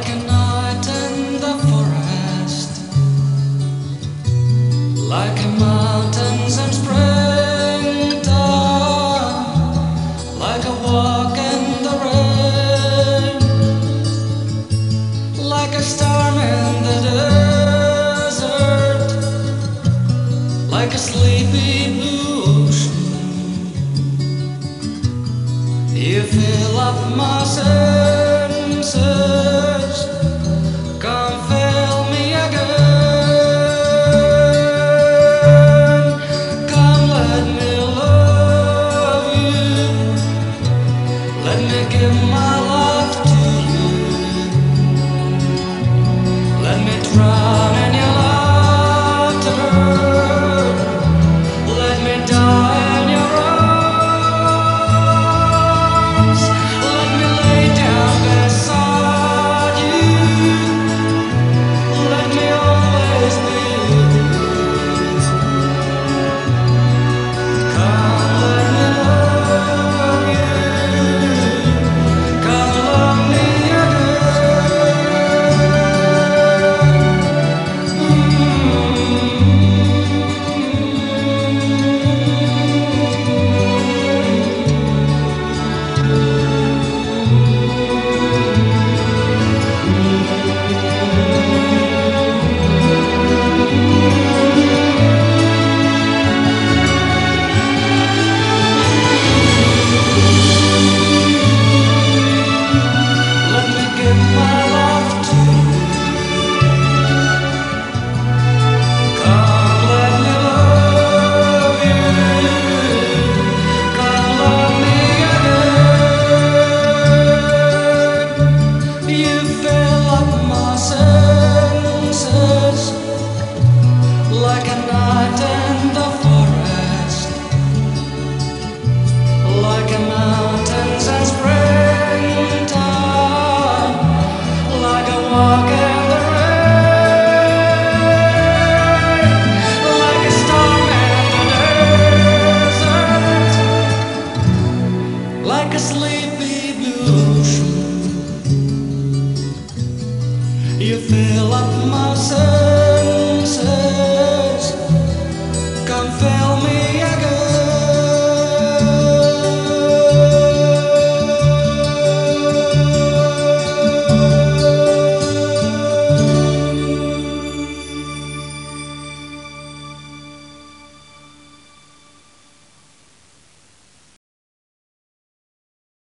like a night in the forest, like a mountains in springtime, like a walk in the rain, like a storm in the desert, like a sleepy blue ocean. You fill up my senses. Like a night in the forest like a mountains in springtime, like a walk